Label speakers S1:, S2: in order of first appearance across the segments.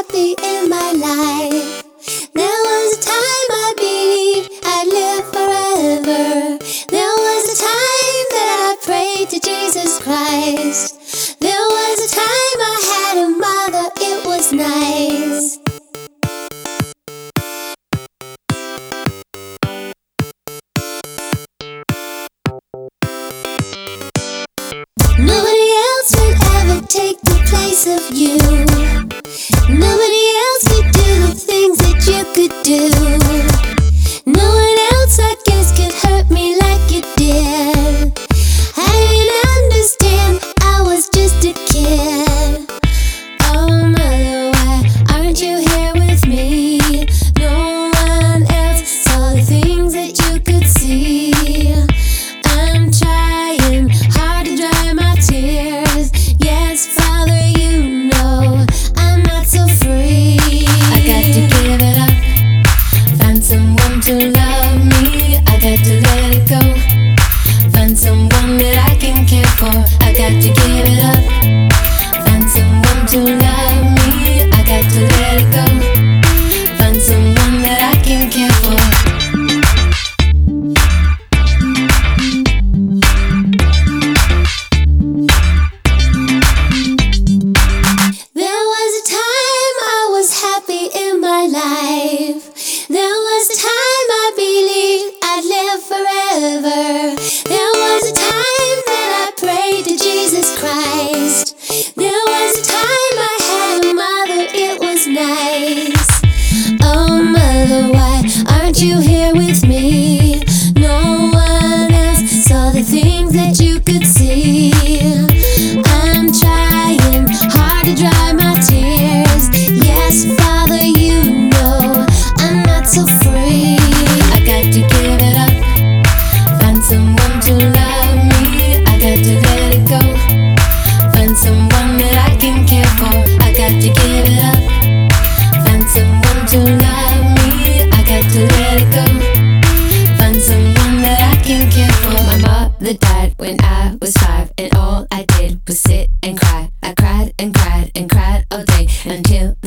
S1: happy in my life. There was a time I believed I'd live forever. There was a time that I prayed to Jesus Christ. There was a time I had a mother, it was nice. Nobody else would ever take the place of you. New to. why aren't you here with me?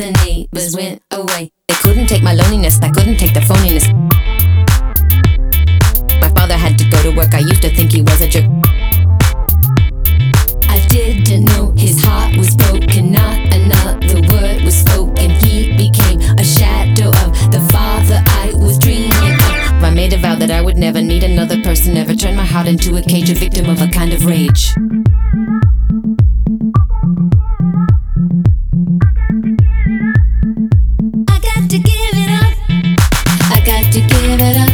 S1: the neighbors went away.
S2: They couldn't take my loneliness, I couldn't take the phoniness. My father had to go to work, I used to think he was a jerk. de verano.